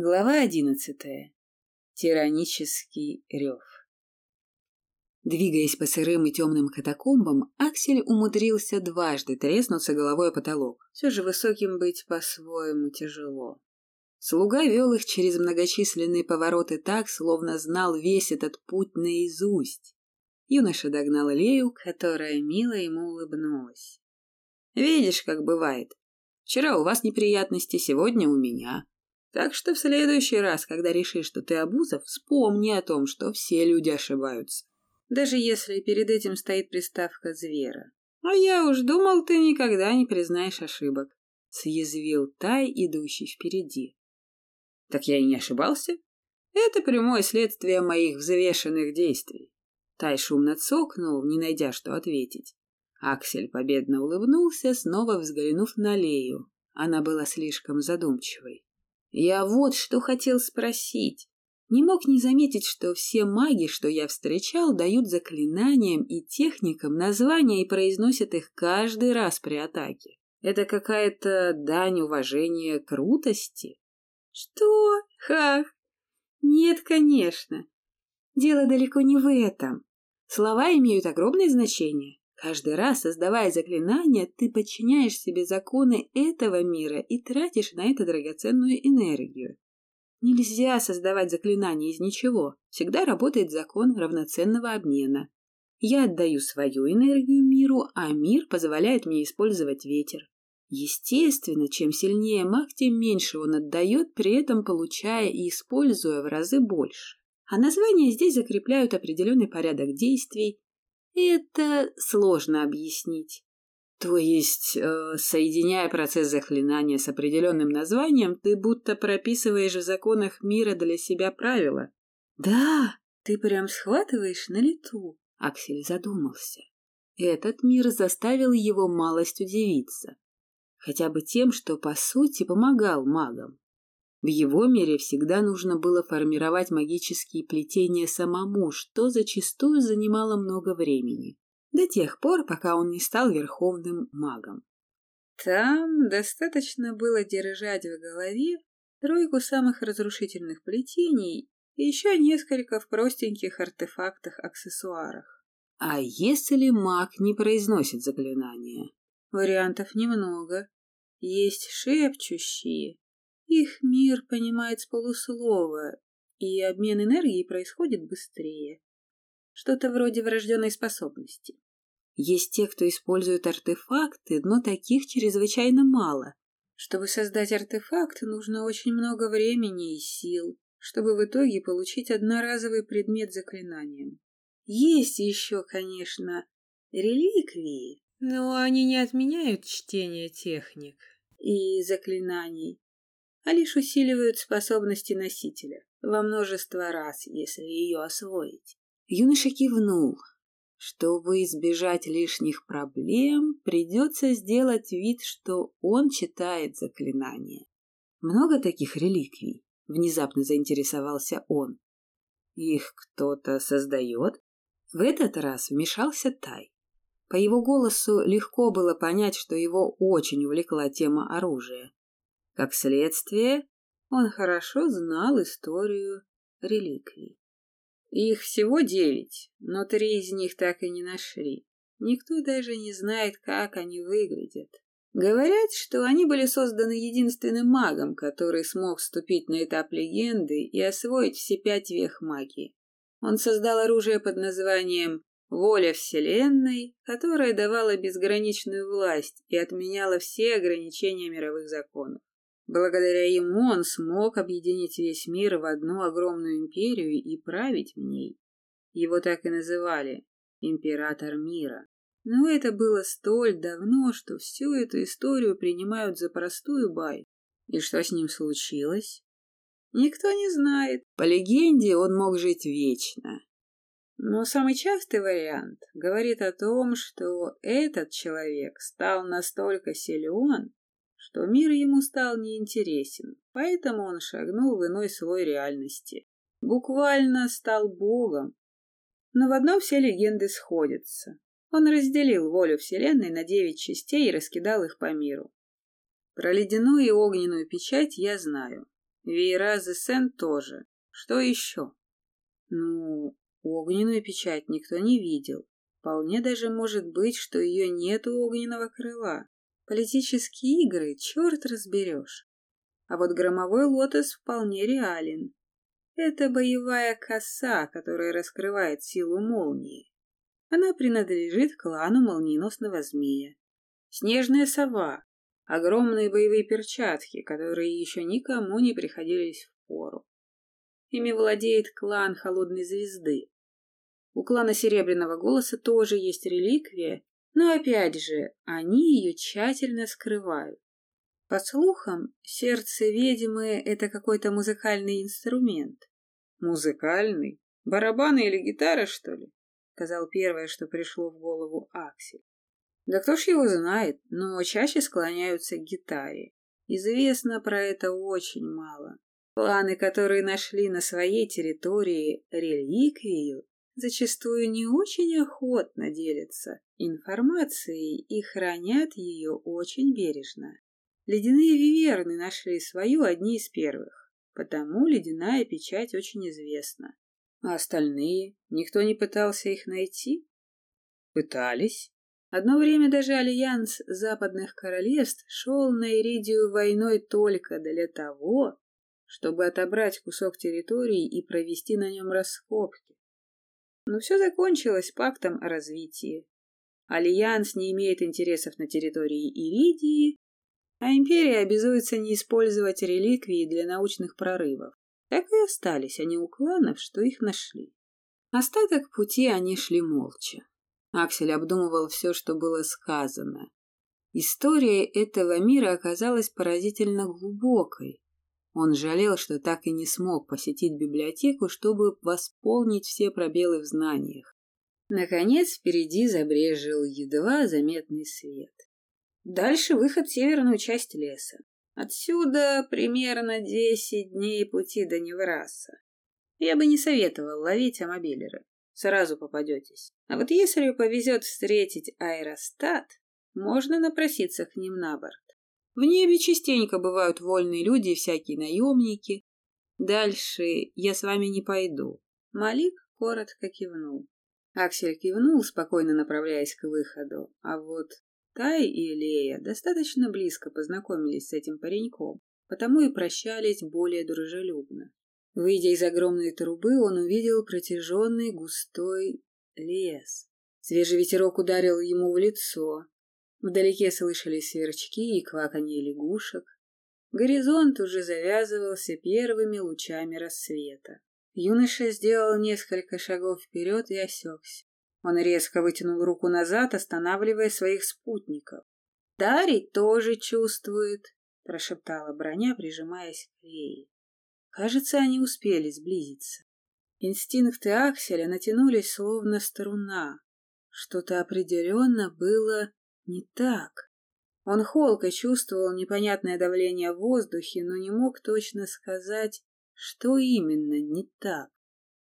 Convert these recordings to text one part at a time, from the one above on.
Глава одиннадцатая. Тиранический рев. Двигаясь по сырым и темным катакомбам, Аксель умудрился дважды треснуться головой о потолок. Все же высоким быть по-своему тяжело. Слуга вел их через многочисленные повороты так, словно знал весь этот путь наизусть. Юноша догнал Лею, которая мило ему улыбнулась. «Видишь, как бывает. Вчера у вас неприятности, сегодня у меня. Так что в следующий раз, когда решишь, что ты обузов, вспомни о том, что все люди ошибаются. Даже если перед этим стоит приставка «звера». А я уж думал, ты никогда не признаешь ошибок. Съязвил Тай, идущий впереди. Так я и не ошибался. Это прямое следствие моих взвешенных действий. Тай шумно цокнул, не найдя что ответить. Аксель победно улыбнулся, снова взглянув на Лею. Она была слишком задумчивой. Я вот что хотел спросить. Не мог не заметить, что все маги, что я встречал, дают заклинаниям и техникам названия и произносят их каждый раз при атаке. Это какая-то дань уважения крутости? Что? Хах! Нет, конечно. Дело далеко не в этом. Слова имеют огромное значение. Каждый раз, создавая заклинание, ты подчиняешь себе законы этого мира и тратишь на это драгоценную энергию. Нельзя создавать заклинание из ничего. Всегда работает закон равноценного обмена. Я отдаю свою энергию миру, а мир позволяет мне использовать ветер. Естественно, чем сильнее маг, тем меньше он отдает, при этом получая и используя в разы больше. А названия здесь закрепляют определенный порядок действий, это сложно объяснить. То есть, э, соединяя процесс заклинания с определенным названием, ты будто прописываешь в законах мира для себя правила. Да, ты прям схватываешь на лету. Аксель задумался. Этот мир заставил его малость удивиться. Хотя бы тем, что, по сути, помогал магам. В его мире всегда нужно было формировать магические плетения самому, что зачастую занимало много времени, до тех пор, пока он не стал верховным магом. Там достаточно было держать в голове тройку самых разрушительных плетений и еще несколько в простеньких артефактах-аксессуарах. А если маг не произносит заклинания? Вариантов немного. Есть шепчущие, их мир понимает с полуслова, и обмен энергией происходит быстрее. Что-то вроде врожденной способности. Есть те, кто использует артефакты, но таких чрезвычайно мало. Чтобы создать артефакт, нужно очень много времени и сил, чтобы в итоге получить одноразовый предмет заклинанием. Есть еще, конечно, реликвии, но они не отменяют чтение техник и заклинаний, а лишь усиливают способности носителя во множество раз, если ее освоить. Юноша кивнул. Чтобы избежать лишних проблем, придется сделать вид, что он читает заклинание. Много таких реликвий? Внезапно заинтересовался он. Их кто-то создает? В этот раз вмешался Тай. По его голосу легко было понять, что его очень увлекла тема оружия. Как следствие, он хорошо знал историю реликвий. Их всего девять, но три из них так и не нашли. Никто даже не знает, как они выглядят. Говорят, что они были созданы единственным магом, который смог вступить на этап легенды и освоить все пять вех магии. Он создал оружие под названием «Воля Вселенной», которое давало безграничную власть и отменяло все ограничения мировых законов. Благодаря ему он смог объединить весь мир в одну огромную империю и править в ней. Его так и называли «Император мира». Но это было столь давно, что всю эту историю принимают за простую бай. И что с ним случилось? Никто не знает. По легенде, он мог жить вечно. Но самый частый вариант говорит о том, что этот человек стал настолько силен, что мир ему стал неинтересен, поэтому он шагнул в иной слой реальности. Буквально стал богом. Но в одном все легенды сходятся. Он разделил волю Вселенной на девять частей и раскидал их по миру. Про ледяную и огненную печать я знаю. Веера Сен тоже. Что еще? Ну, огненную печать никто не видел. Вполне даже может быть, что ее нет у огненного крыла. Политические игры, черт разберешь. А вот громовой лотос вполне реален. Это боевая коса, которая раскрывает силу молнии. Она принадлежит клану молниеносного змея. Снежная сова. Огромные боевые перчатки, которые еще никому не приходились в пору. Ими владеет клан Холодной Звезды. У клана Серебряного Голоса тоже есть реликвия, но опять же, они ее тщательно скрывают. По слухам, сердце ведьмы — это какой-то музыкальный инструмент. Музыкальный? Барабаны или гитара, что ли? Сказал первое, что пришло в голову Аксель. Да кто ж его знает, но чаще склоняются к гитаре. Известно про это очень мало. Планы, которые нашли на своей территории реликвию, зачастую не очень охотно делятся информацией и хранят ее очень бережно. Ледяные виверны нашли свою одни из первых, потому ледяная печать очень известна. А остальные? Никто не пытался их найти? Пытались. Одно время даже альянс западных королевств шел на Иридию войной только для того, чтобы отобрать кусок территории и провести на нем раскопки. Но все закончилось пактом о развитии. Альянс не имеет интересов на территории Иридии, а империя обязуется не использовать реликвии для научных прорывов. Так и остались они у кланов, что их нашли. Остаток пути они шли молча. Аксель обдумывал все, что было сказано. История этого мира оказалась поразительно глубокой. Он жалел, что так и не смог посетить библиотеку, чтобы восполнить все пробелы в знаниях. Наконец впереди забрежил едва заметный свет. Дальше выход в северную часть леса. Отсюда примерно десять дней пути до Невраса. Я бы не советовал ловить амобилеры. Сразу попадетесь. А вот если повезет встретить аэростат, можно напроситься к ним на борт. В небе частенько бывают вольные люди и всякие наемники. Дальше я с вами не пойду. Малик коротко кивнул. Аксель кивнул, спокойно направляясь к выходу, а вот Кай и Лея достаточно близко познакомились с этим пареньком, потому и прощались более дружелюбно. Выйдя из огромной трубы, он увидел протяженный густой лес. Свежий ветерок ударил ему в лицо. Вдалеке слышались сверчки и кваканье лягушек. Горизонт уже завязывался первыми лучами рассвета. Юноша сделал несколько шагов вперед и осекся. Он резко вытянул руку назад, останавливая своих спутников. «Дарий тоже чувствует», — прошептала броня, прижимаясь к Лее. Кажется, они успели сблизиться. Инстинкты Акселя натянулись словно струна. Что-то определенно было не так. Он холко чувствовал непонятное давление в воздухе, но не мог точно сказать, что именно не так.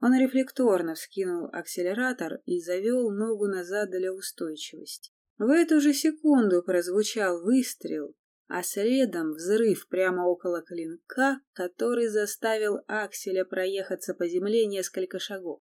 Он рефлекторно вскинул акселератор и завел ногу назад для устойчивости. В эту же секунду прозвучал выстрел, а следом взрыв прямо около клинка, который заставил Акселя проехаться по земле несколько шагов.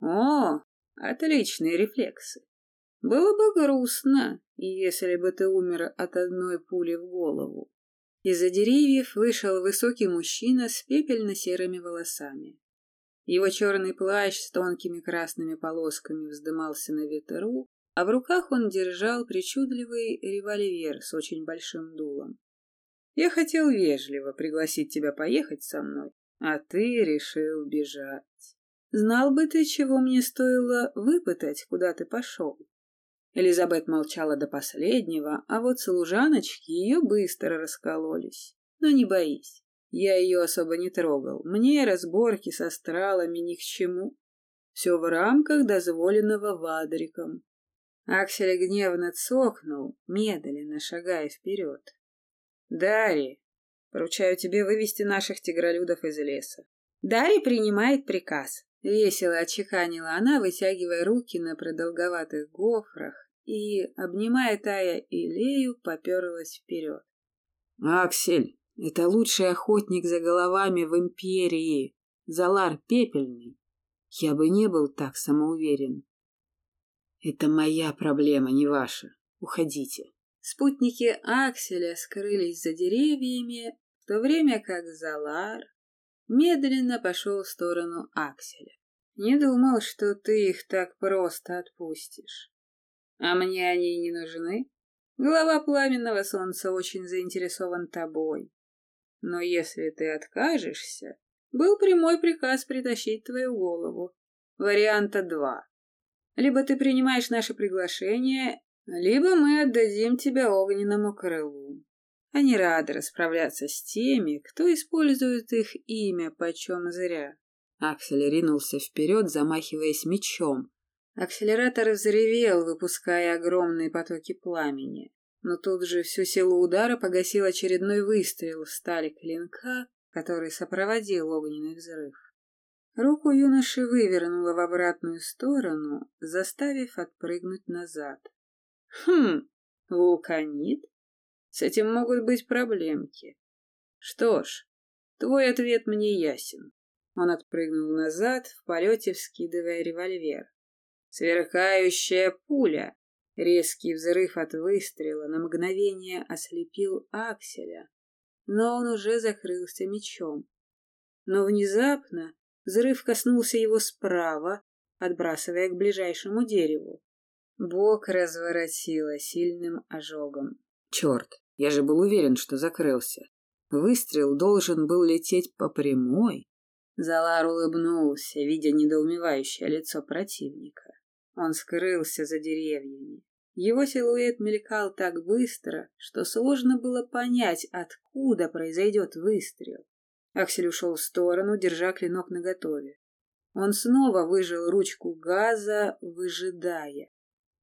О, отличные рефлексы. Было бы грустно, если бы ты умер от одной пули в голову. Из-за деревьев вышел высокий мужчина с пепельно-серыми волосами. Его черный плащ с тонкими красными полосками вздымался на ветру, а в руках он держал причудливый револьвер с очень большим дулом. «Я хотел вежливо пригласить тебя поехать со мной, а ты решил бежать. Знал бы ты, чего мне стоило выпытать, куда ты пошел». Элизабет молчала до последнего, а вот служаночки ее быстро раскололись. Но не боись, я ее особо не трогал. Мне разборки со стралами ни к чему. Все в рамках дозволенного вадриком. Аксель гневно цокнул, медленно шагая вперед. «Дарри, поручаю тебе вывести наших тигролюдов из леса». Дарри принимает приказ. Весело отчеканила она, вытягивая руки на продолговатых гофрах и, обнимая Тая и Лею, поперлась вперед. «Аксель, Это лучший охотник за головами в империи. Залар Пепельный. Я бы не был так самоуверен. Это моя проблема, не ваша. Уходите. Спутники Акселя скрылись за деревьями, в то время как Залар медленно пошел в сторону Акселя. Не думал, что ты их так просто отпустишь. А мне они не нужны. Глава пламенного солнца очень заинтересован тобой. Но если ты откажешься, был прямой приказ притащить твою голову. Варианта два. Либо ты принимаешь наше приглашение, либо мы отдадим тебя огненному крылу. Они рады расправляться с теми, кто использует их имя почем зря. Аксель ринулся вперед, замахиваясь мечом. Акселератор взревел, выпуская огромные потоки пламени. Но тут же всю силу удара погасил очередной выстрел в стали клинка, который сопроводил огненный взрыв. Руку юноши вывернуло в обратную сторону, заставив отпрыгнуть назад. Хм, вулканит? С этим могут быть проблемки. Что ж, твой ответ мне ясен. Он отпрыгнул назад, в полете вскидывая револьвер. Сверкающая пуля. Резкий взрыв от выстрела на мгновение ослепил Акселя, но он уже закрылся мечом. Но внезапно взрыв коснулся его справа, отбрасывая к ближайшему дереву. Бок разворотило сильным ожогом. Черт, я же был уверен, что закрылся. Выстрел должен был лететь по прямой. Залар улыбнулся, видя недоумевающее лицо противника. Он скрылся за деревьями. Его силуэт мелькал так быстро, что сложно было понять, откуда произойдет выстрел. Аксель ушел в сторону, держа клинок наготове. Он снова выжил ручку газа, выжидая.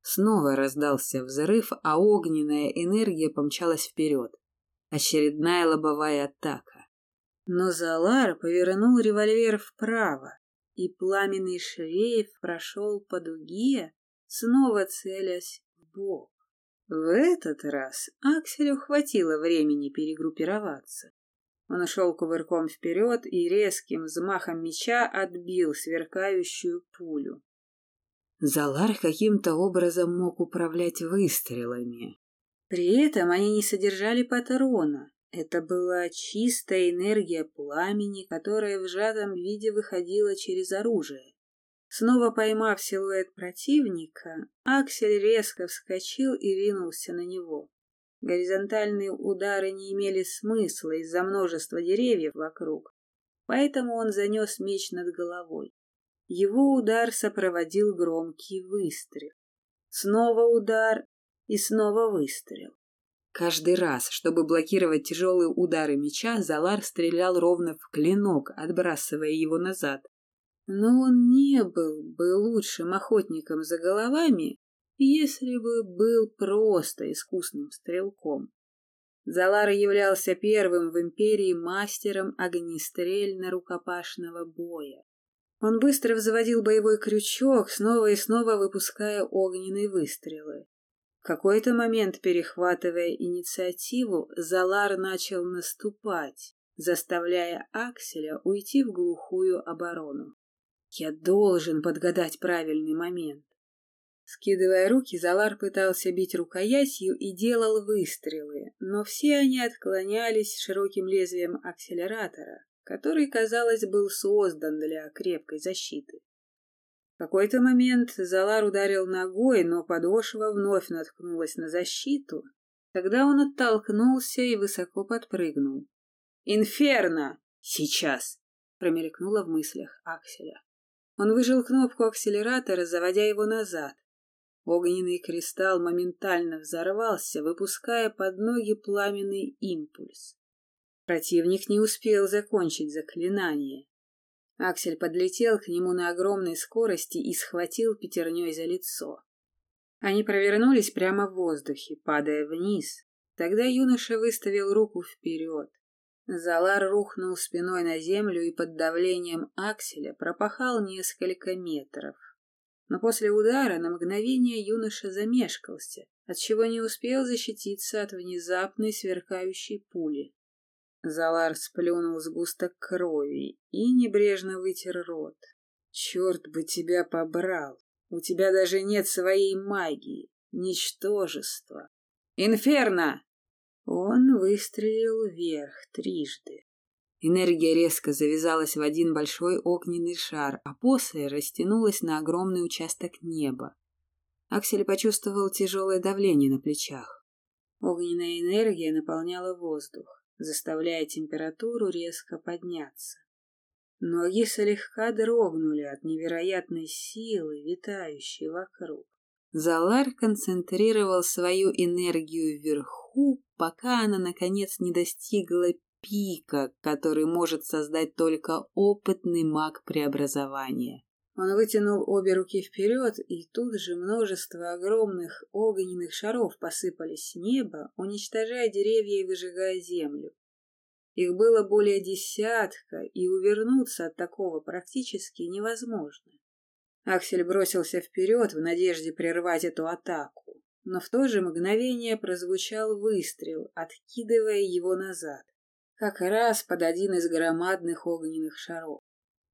Снова раздался взрыв, а огненная энергия помчалась вперед. Очередная лобовая атака. Но Залар повернул револьвер вправо, и пламенный шлейф прошел по дуге, снова целясь в бок. В этот раз Акселю хватило времени перегруппироваться. Он ушел кувырком вперед и резким взмахом меча отбил сверкающую пулю. Залар каким-то образом мог управлять выстрелами. При этом они не содержали патрона. Это была чистая энергия пламени, которая в сжатом виде выходила через оружие. Снова поймав силуэт противника, Аксель резко вскочил и ринулся на него. Горизонтальные удары не имели смысла из-за множества деревьев вокруг, поэтому он занес меч над головой. Его удар сопроводил громкий выстрел. Снова удар и снова выстрел. Каждый раз, чтобы блокировать тяжелые удары меча, Залар стрелял ровно в клинок, отбрасывая его назад. Но он не был бы лучшим охотником за головами, если бы был просто искусным стрелком. Залар являлся первым в империи мастером огнестрельно-рукопашного боя. Он быстро взводил боевой крючок, снова и снова выпуская огненные выстрелы. Какой-то момент, перехватывая инициативу, Залар начал наступать, заставляя Акселя уйти в глухую оборону. «Я должен подгадать правильный момент». Скидывая руки, Залар пытался бить рукоятью и делал выстрелы, но все они отклонялись широким лезвием акселератора, который, казалось, был создан для крепкой защиты. Какой-то момент Залар ударил ногой, но подошва вновь наткнулась на защиту. Тогда он оттолкнулся и высоко подпрыгнул. «Инферно! Сейчас!» — промелькнуло в мыслях Акселя. Он выжил кнопку акселератора, заводя его назад. Огненный кристалл моментально взорвался, выпуская под ноги пламенный импульс. Противник не успел закончить заклинание. Аксель подлетел к нему на огромной скорости и схватил пятерней за лицо. Они провернулись прямо в воздухе, падая вниз. Тогда юноша выставил руку вперед. Залар рухнул спиной на землю и под давлением акселя пропахал несколько метров. Но после удара на мгновение юноша замешкался, отчего не успел защититься от внезапной сверкающей пули. Залар сплюнул сгусток крови и небрежно вытер рот. Черт бы тебя побрал! У тебя даже нет своей магии. Ничтожество. Инферно! Он выстрелил вверх трижды. Энергия резко завязалась в один большой огненный шар, а после растянулась на огромный участок неба. Аксель почувствовал тяжелое давление на плечах. Огненная энергия наполняла воздух, заставляя температуру резко подняться. Ноги слегка дрогнули от невероятной силы, витающей вокруг. Залар концентрировал свою энергию вверху, пока она, наконец, не достигла пика, который может создать только опытный маг преобразования. Он вытянул обе руки вперед, и тут же множество огромных огненных шаров посыпались с неба, уничтожая деревья и выжигая землю. Их было более десятка, и увернуться от такого практически невозможно. Аксель бросился вперед в надежде прервать эту атаку, но в то же мгновение прозвучал выстрел, откидывая его назад, как раз под один из громадных огненных шаров.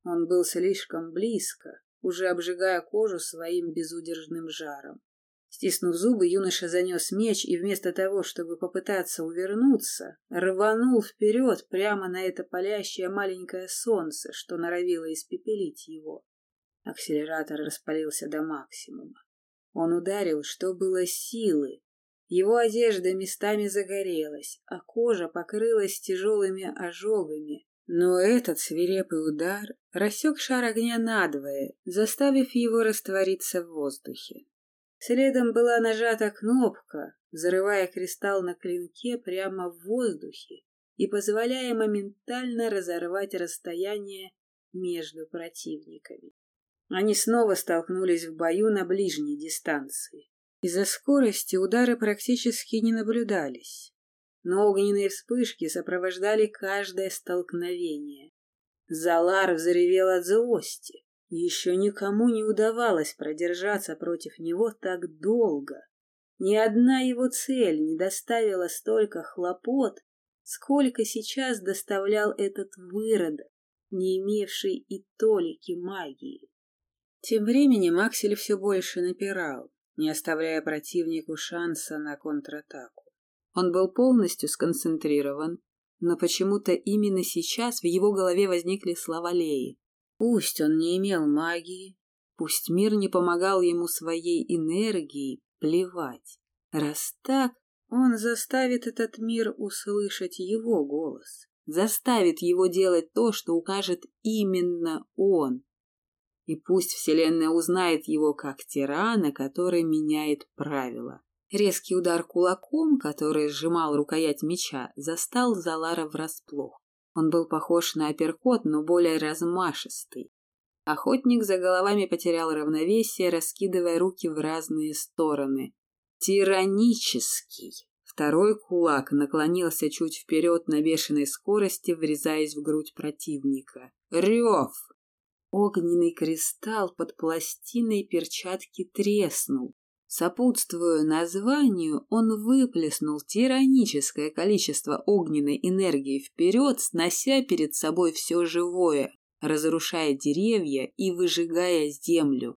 Он был слишком близко, уже обжигая кожу своим безудержным жаром. Стиснув зубы, юноша занес меч и вместо того, чтобы попытаться увернуться, рванул вперед прямо на это палящее маленькое солнце, что норовило испепелить его. Акселератор распалился до максимума. Он ударил, что было силы. Его одежда местами загорелась, а кожа покрылась тяжелыми ожогами. Но этот свирепый удар рассек шар огня надвое, заставив его раствориться в воздухе. Следом была нажата кнопка, взрывая кристалл на клинке прямо в воздухе и позволяя моментально разорвать расстояние между противниками. Они снова столкнулись в бою на ближней дистанции. Из-за скорости удары практически не наблюдались, но огненные вспышки сопровождали каждое столкновение. Залар взревел от злости. Еще никому не удавалось продержаться против него так долго. Ни одна его цель не доставила столько хлопот, сколько сейчас доставлял этот выродок, не имевший и толики магии. Тем временем Аксель все больше напирал, не оставляя противнику шанса на контратаку. Он был полностью сконцентрирован, но почему-то именно сейчас в его голове возникли слова Леи. Пусть он не имел магии, пусть мир не помогал ему своей энергией, плевать. Раз так, он заставит этот мир услышать его голос, заставит его делать то, что укажет именно он, и пусть Вселенная узнает его как тирана, который меняет правила. Резкий удар кулаком, который сжимал рукоять меча, застал Залара врасплох. Он был похож на апперкот, но более размашистый. Охотник за головами потерял равновесие, раскидывая руки в разные стороны. Тиранический. Второй кулак наклонился чуть вперед на бешеной скорости, врезаясь в грудь противника. Рев! Огненный кристалл под пластиной перчатки треснул. Сопутствуя названию, он выплеснул тираническое количество огненной энергии вперед, снося перед собой все живое, разрушая деревья и выжигая землю.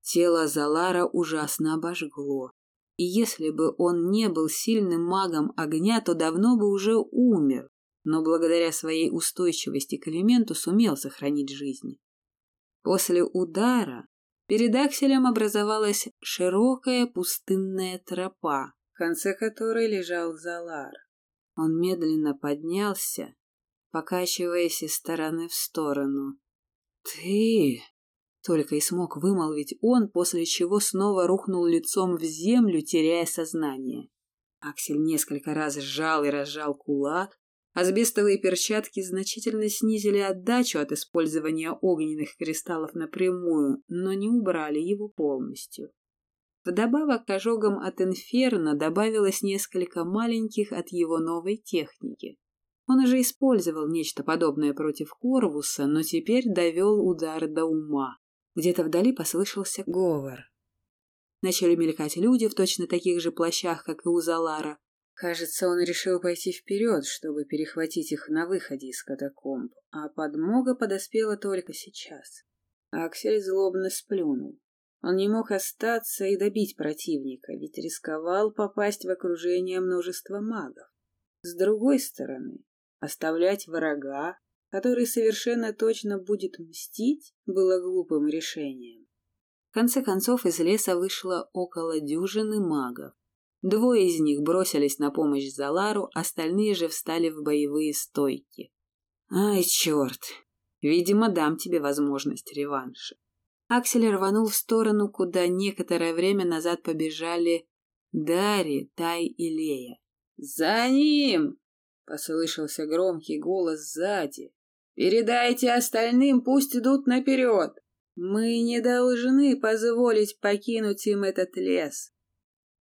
Тело Залара ужасно обожгло. И если бы он не был сильным магом огня, то давно бы уже умер, но благодаря своей устойчивости к элементу сумел сохранить жизнь. После удара перед акселем образовалась широкая пустынная тропа, в конце которой лежал Залар. Он медленно поднялся, покачиваясь из стороны в сторону. «Ты...» — только и смог вымолвить он, после чего снова рухнул лицом в землю, теряя сознание. Аксель несколько раз сжал и разжал кулак, Асбестовые перчатки значительно снизили отдачу от использования огненных кристаллов напрямую, но не убрали его полностью. Вдобавок к ожогам от инферно добавилось несколько маленьких от его новой техники. Он уже использовал нечто подобное против Корвуса, но теперь довел удар до ума. Где-то вдали послышался говор. Начали мелькать люди в точно таких же плащах, как и у Залара. Кажется, он решил пойти вперед, чтобы перехватить их на выходе из катакомб, а подмога подоспела только сейчас. Аксель злобно сплюнул. Он не мог остаться и добить противника, ведь рисковал попасть в окружение множества магов. С другой стороны, оставлять врага, который совершенно точно будет мстить, было глупым решением. В конце концов из леса вышло около дюжины магов. Двое из них бросились на помощь Залару, остальные же встали в боевые стойки. «Ай, черт! Видимо, дам тебе возможность реванша». Аксель рванул в сторону, куда некоторое время назад побежали Дари, Тай и Лея. «За ним!» — послышался громкий голос сзади. «Передайте остальным, пусть идут наперед! Мы не должны позволить покинуть им этот лес!»